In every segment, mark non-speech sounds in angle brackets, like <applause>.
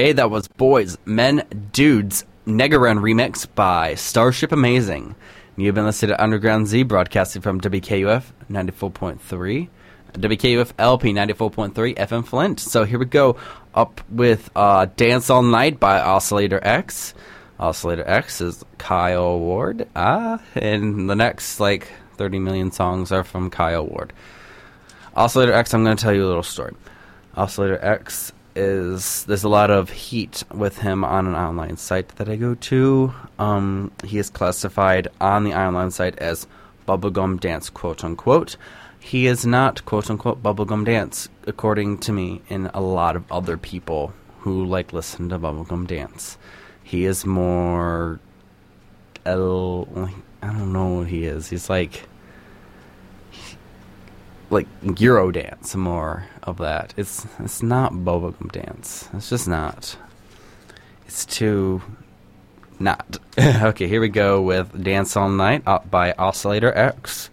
Okay, that was Boys, Men, Dudes, Negaran remix by Starship Amazing. You've been listening to Underground Z broadcasting from WKUF 94.3, WKUF LP 94.3 FM Flint. So here we go up with uh, Dance All Night by Oscillator X. Oscillator X is Kyle Ward. Ah, and the next like 30 million songs are from Kyle Ward. Oscillator X, I'm going to tell you a little story. Oscillator X is there's a lot of heat with him on an online site that I go to. Um, he is classified on the online site as bubblegum dance, quote unquote. He is not quote unquote bubblegum dance, according to me and a lot of other people who like listen to bubblegum dance. He is more, I don't know what he is. He's like like Euro dance, more of that. It's it's not bubblegum dance. It's just not. It's too not. <laughs> okay, here we go with Dance All Night uh, by Oscillator X.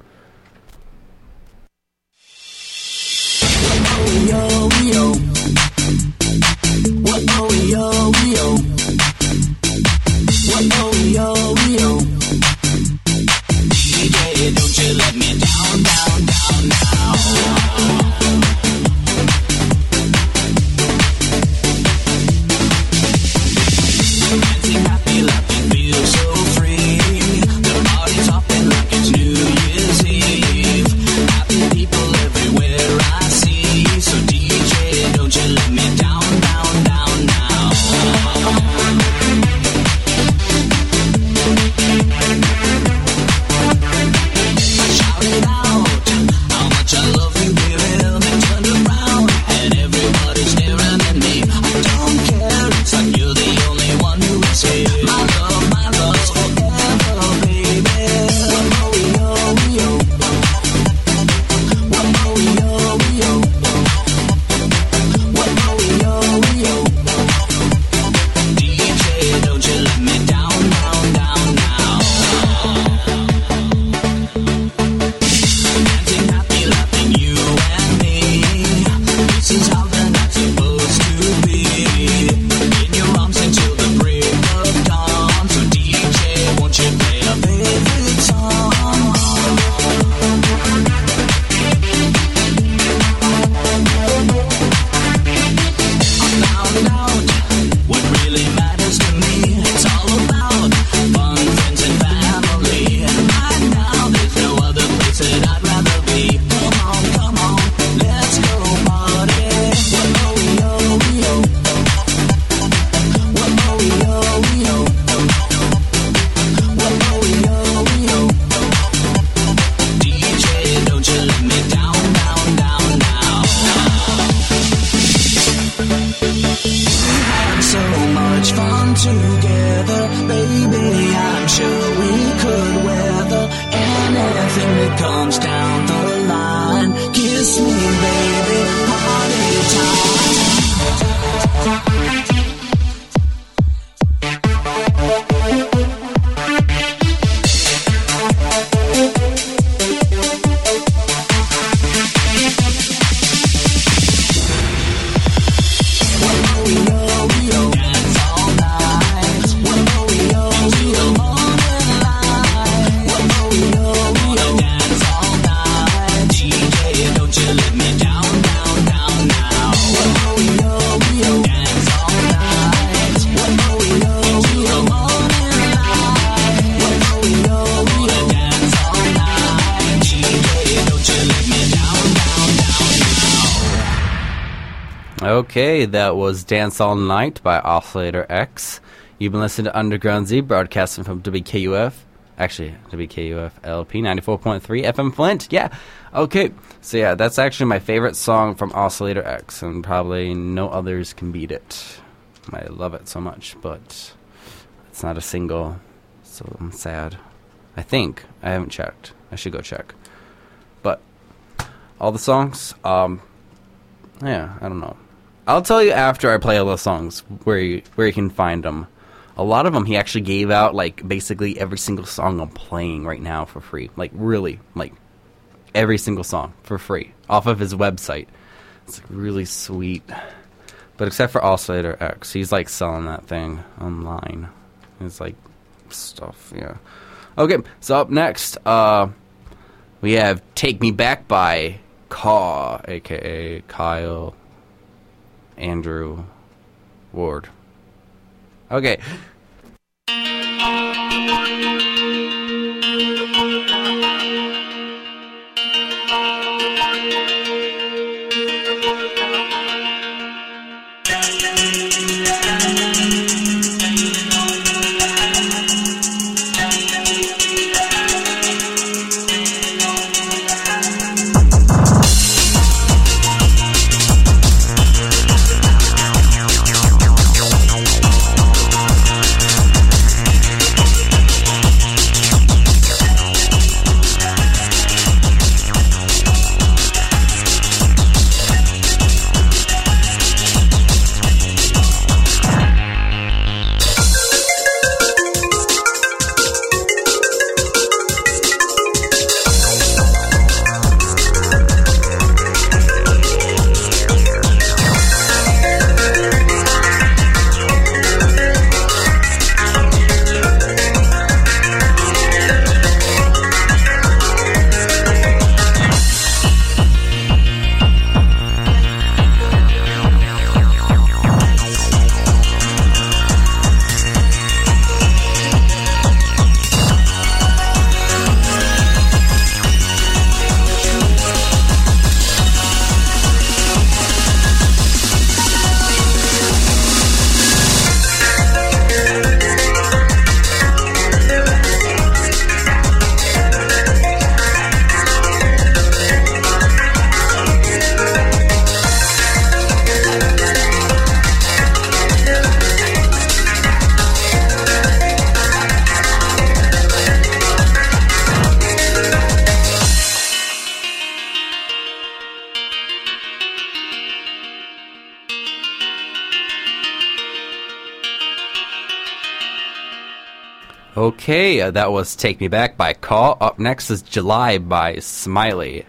Okay, that was Dance All Night by Oscillator X. You've been listening to Underground Z broadcasting from WKUF. Actually, WKUF LP 94.3 FM Flint. Yeah. Okay. So, yeah, that's actually my favorite song from Oscillator X, and probably no others can beat it. I love it so much, but it's not a single, so I'm sad. I think. I haven't checked. I should go check. But all the songs, um, yeah, I don't know. I'll tell you after I play all the songs where you where you can find them. A lot of them he actually gave out like basically every single song I'm playing right now for free. Like really, like every single song for free off of his website. It's really sweet. But except for Oscillator X, he's like selling that thing online. It's like stuff, yeah. Okay, so up next, uh, we have "Take Me Back" by Kaw, aka Kyle Andrew Ward. Okay. Okay, uh, that was Take Me Back by Kaw. Up next is July by Smiley.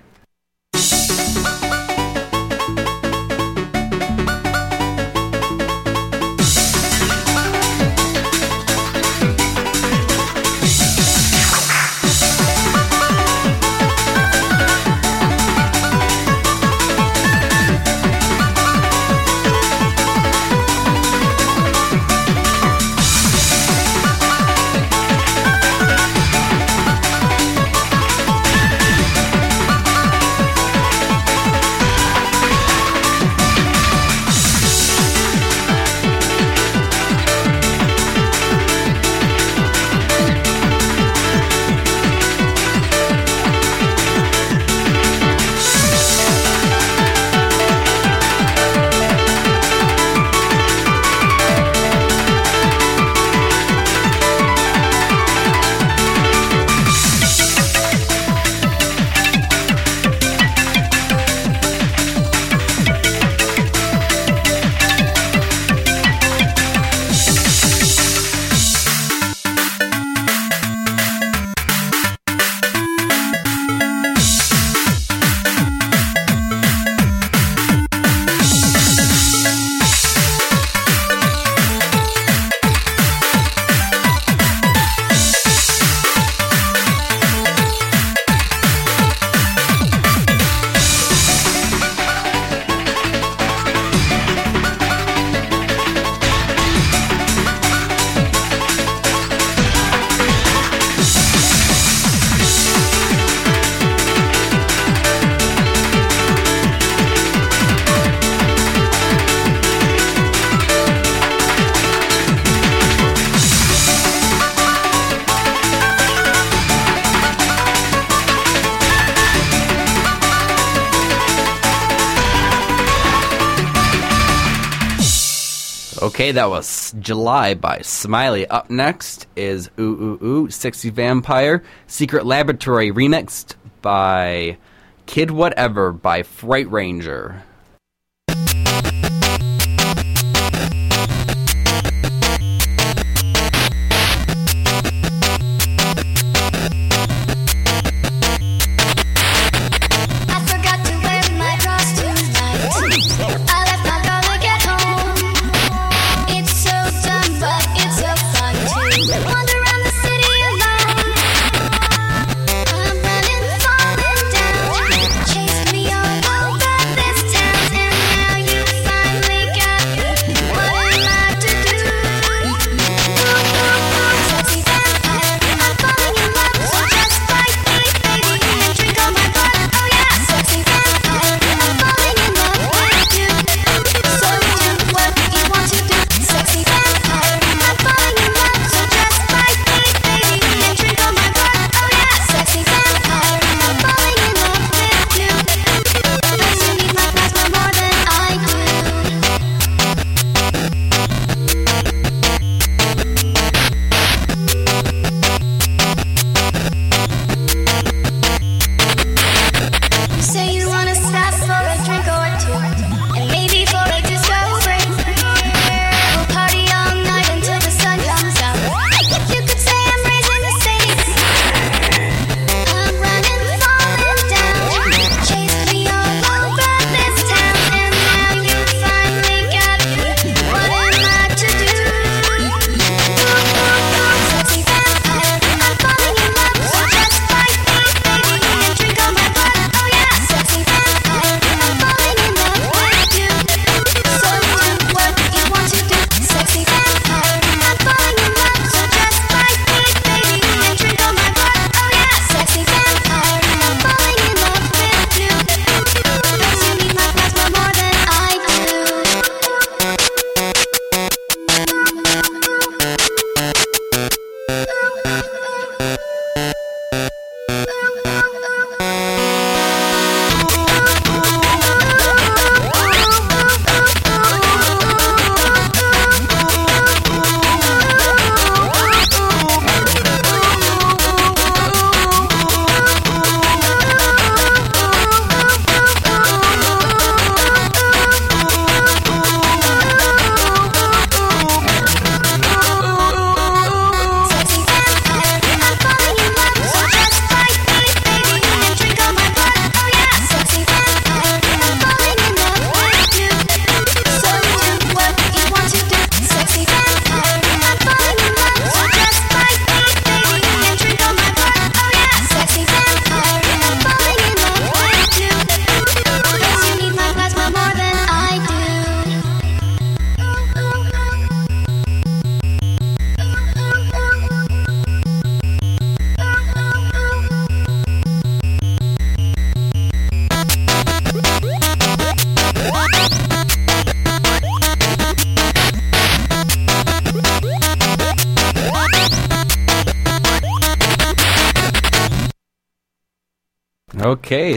That was July by Smiley. Up next is Ooh Ooh Ooh, Sexy Vampire, Secret Laboratory, remixed by Kid Whatever by Fright Ranger.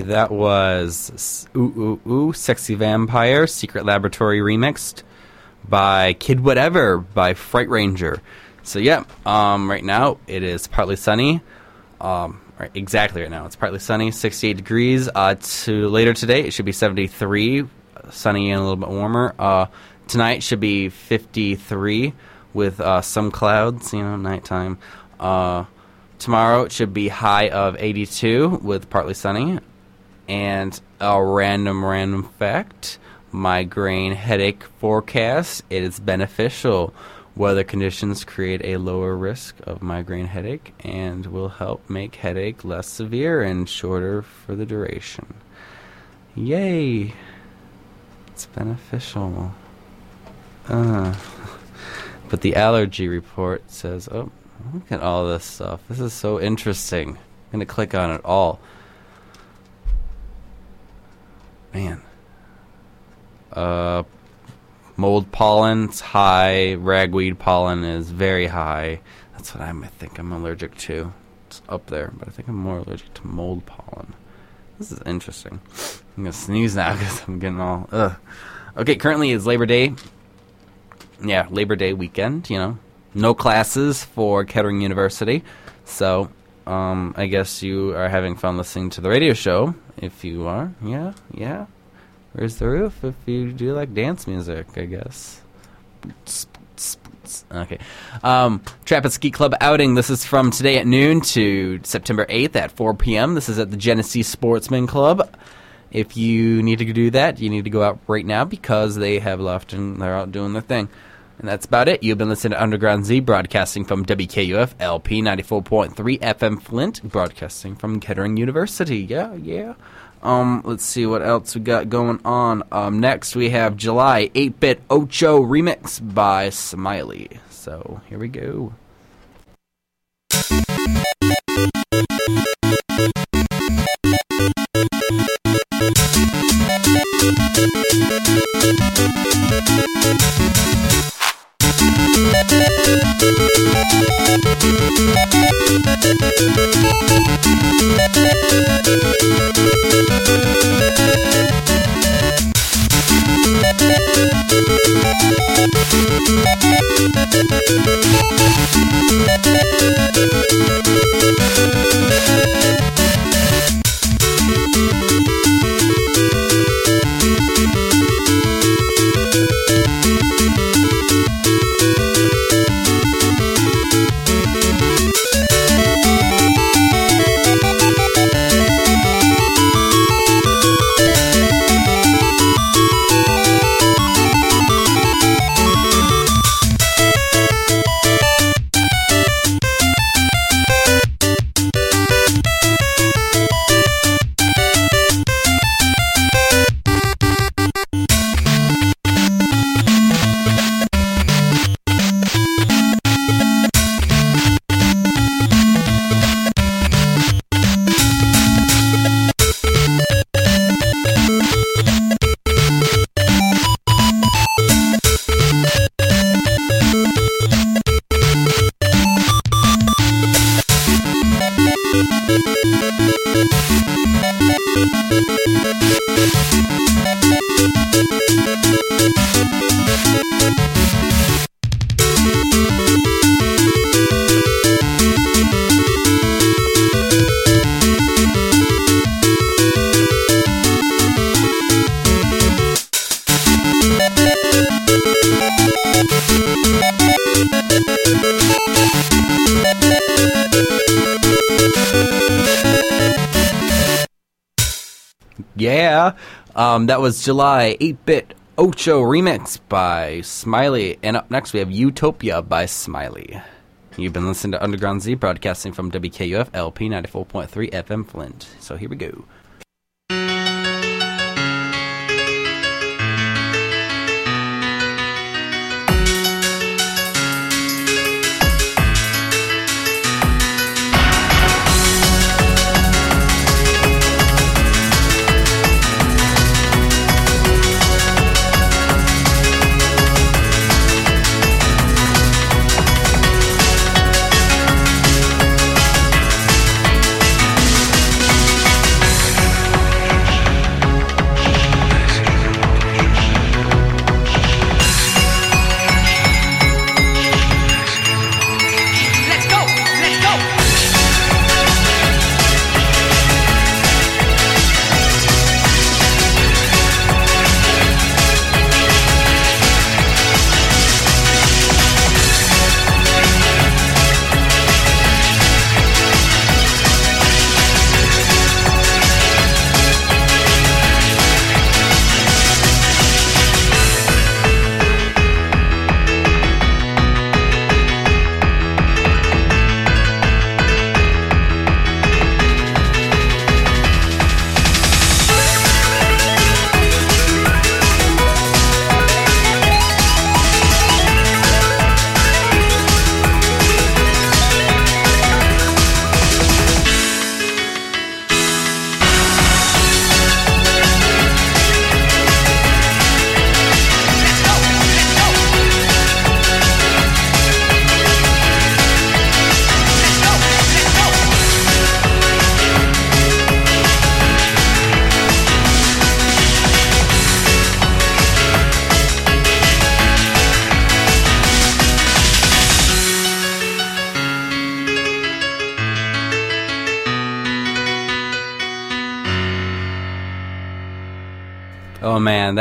That was Ooh Ooh Ooh Sexy Vampire Secret Laboratory remixed by Kid Whatever by Fright Ranger. So yeah, um, right now it is partly sunny. Um, right, exactly right now it's partly sunny, 68 degrees. Uh, to later today it should be 73, sunny and a little bit warmer. Uh, tonight should be 53 with uh, some clouds. You know, nighttime. Uh, tomorrow it should be high of 82 with partly sunny. And a random, random fact migraine headache forecast. It is beneficial. Weather conditions create a lower risk of migraine headache and will help make headache less severe and shorter for the duration. Yay! It's beneficial. Uh, <laughs> but the allergy report says, oh, look at all this stuff. This is so interesting. I'm going to click on it all. Man. Uh, mold pollen's high. Ragweed pollen is very high. That's what I'm, I think I'm allergic to. It's up there, but I think I'm more allergic to mold pollen. This is interesting. I'm gonna sneeze now <laughs> because I'm getting all ugh. Okay, currently is Labor Day. Yeah, Labor Day weekend. You know, no classes for Kettering University, so um, I guess you are having fun listening to the radio show. If you are, yeah, yeah. Where's the roof? If you do like dance music, I guess. Okay. Um, Trap and Skeet Club outing. This is from today at noon to September 8th at 4 p.m. This is at the Genesee Sportsman Club. If you need to do that, you need to go out right now because they have left and they're out doing their thing. And that's about it. You've been listening to Underground Z, broadcasting from WKUF LP 94.3 FM Flint, broadcasting from Kettering University. Yeah, yeah. Um, let's see what else we got going on. Um, next we have July 8-bit Ocho remix by Smiley. So here we go. Yeah. Um, that was July 8 bit Ocho remix by Smiley. And up next, we have Utopia by Smiley. You've been listening to Underground Z broadcasting from WKUF LP 94.3 FM Flint. So here we go.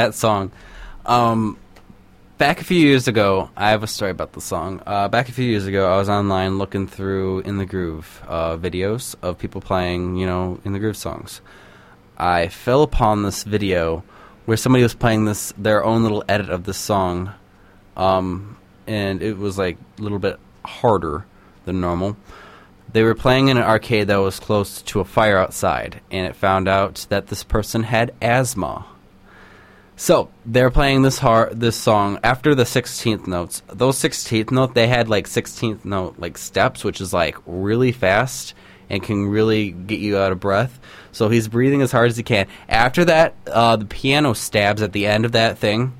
That song. Um, back a few years ago, I have a story about the song. Uh, back a few years ago, I was online looking through In the Groove uh, videos of people playing, you know, In the Groove songs. I fell upon this video where somebody was playing this their own little edit of this song, um, and it was like a little bit harder than normal. They were playing in an arcade that was close to a fire outside, and it found out that this person had asthma. So they're playing this har this song after the sixteenth notes. Those sixteenth note they had like sixteenth note like steps, which is like really fast and can really get you out of breath. So he's breathing as hard as he can. After that, uh, the piano stabs at the end of that thing.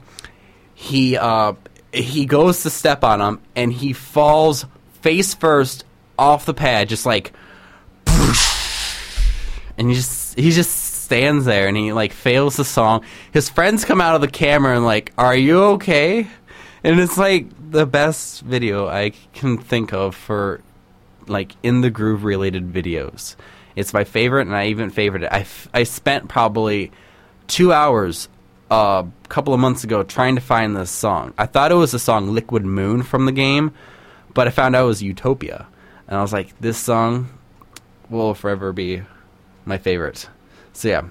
He uh, he goes to step on him and he falls face first off the pad, just like <laughs> and he just he just stands there and he like fails the song. His friends come out of the camera and like, "Are you okay?" And it's like the best video I can think of for like in the groove related videos. It's my favorite, and I even favored it. I, f- I spent probably two hours uh, a couple of months ago trying to find this song. I thought it was the song Liquid Moon from the game, but I found out it was Utopia. And I was like, this song will forever be my favorite. So yeah,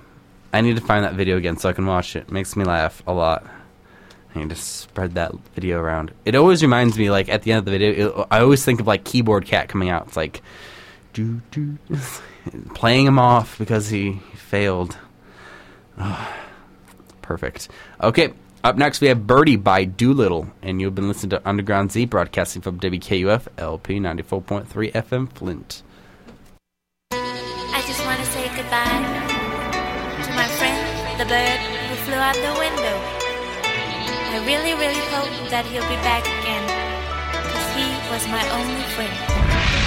I need to find that video again so I can watch it. it makes me laugh a lot. I need to spread that video around. It always reminds me, like at the end of the video, it, I always think of like Keyboard Cat coming out. It's like, do do, <laughs> playing him off because he failed. Ah, <sighs> perfect. Okay, up next we have Birdie by Doolittle, and you've been listening to Underground Z broadcasting from WKUF LP 94.3 FM Flint. I just want to say goodbye bird who flew out the window. I really, really hope that he'll be back again, because he was my only friend.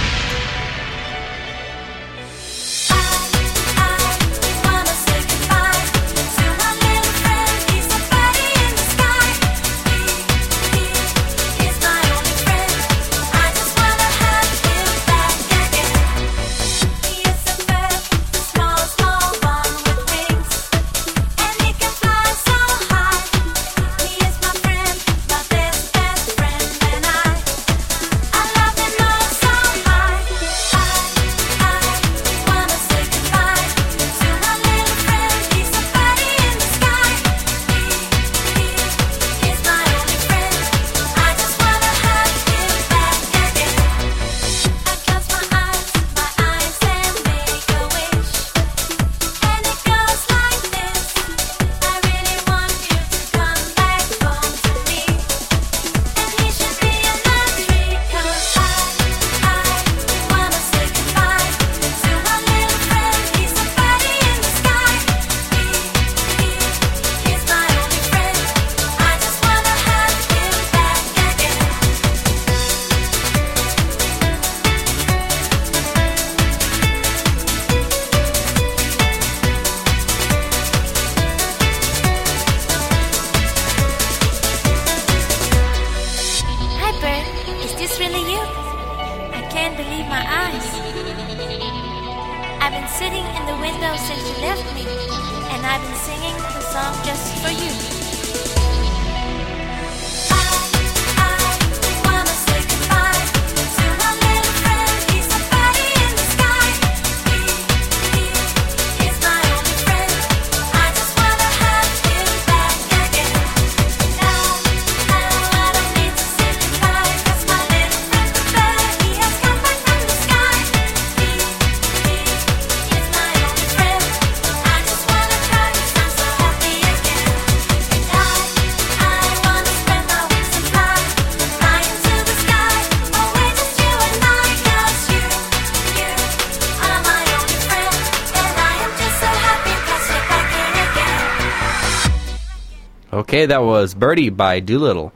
Okay, that was Birdie by Doolittle.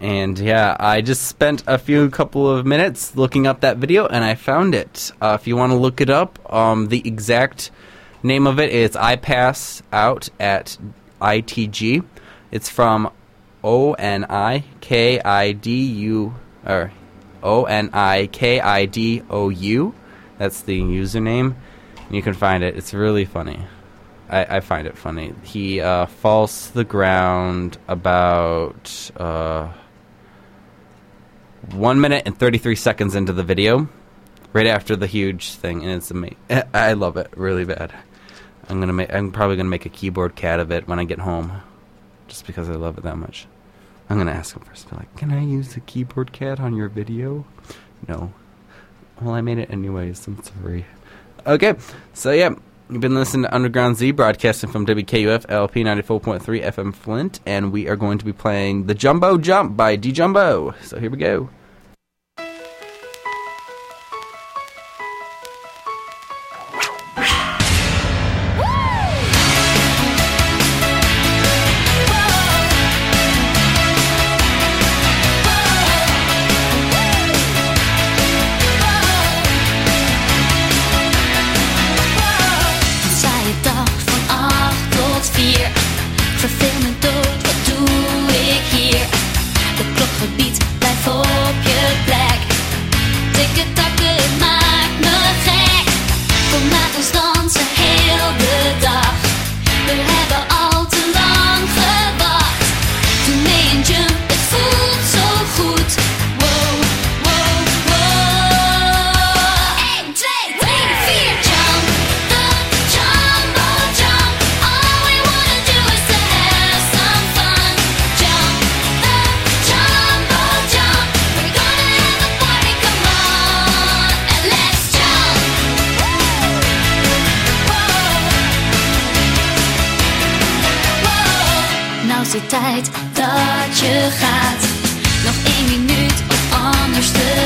And yeah, I just spent a few couple of minutes looking up that video and I found it. Uh, if you want to look it up, um, the exact name of it is I Pass Out at ITG. It's from O N I K I D U or O N I K I D O U. That's the username. You can find it. It's really funny. I, I find it funny. He uh, falls to the ground about uh, one minute and 33 seconds into the video, right after the huge thing, and it's amazing. I love it really bad. I'm gonna make. I'm probably gonna make a keyboard cat of it when I get home, just because I love it that much. I'm gonna ask him first. Be like, can I use the keyboard cat on your video? No. Well, I made it anyways. I'm sorry. Okay, so yeah, you've been listening to Underground Z broadcasting from WKUF LP 94.3 FM Flint, and we are going to be playing The Jumbo Jump by D Jumbo. So here we go.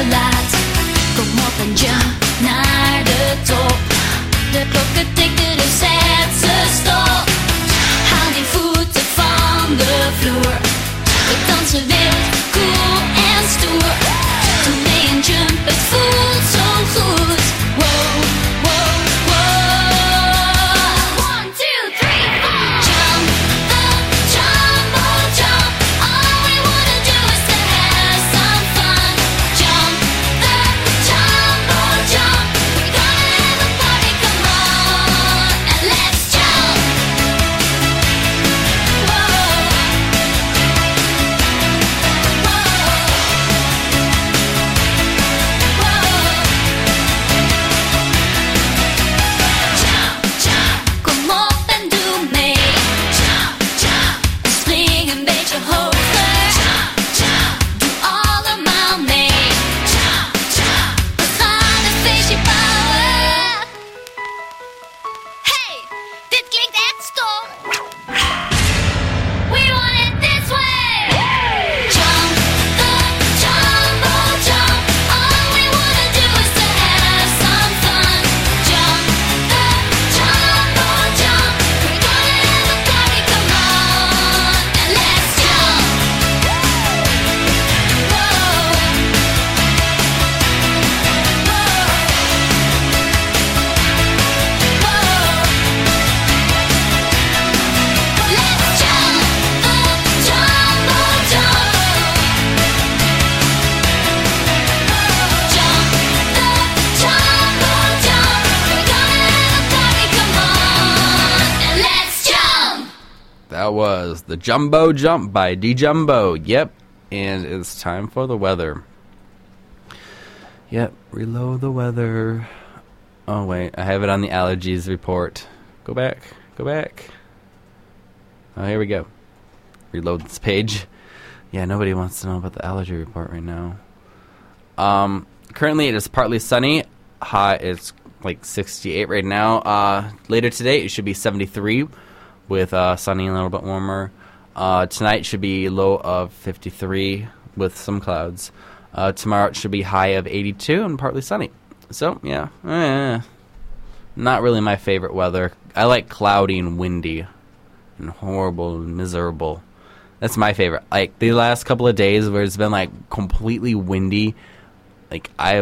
Kom op en jump naar de top. De klokken tikken, dus zet ze stop. Haal die voeten van de vloer. We dansen wild, cool en stoer. Doe mee een jump, het voelt zo goed. That was The Jumbo Jump by D Jumbo. Yep. And it's time for the weather. Yep. Reload the weather. Oh, wait. I have it on the allergies report. Go back. Go back. Oh, here we go. Reload this page. Yeah, nobody wants to know about the allergy report right now. Um, currently it is partly sunny. High it's like 68 right now. Uh, later today it should be 73 with uh, sunny and a little bit warmer. Uh, tonight should be low of 53 with some clouds. Uh, tomorrow it should be high of 82 and partly sunny. So yeah, eh, not really my favorite weather. I like cloudy and windy and horrible and miserable. That's my favorite. Like the last couple of days where it's been like completely windy. Like I have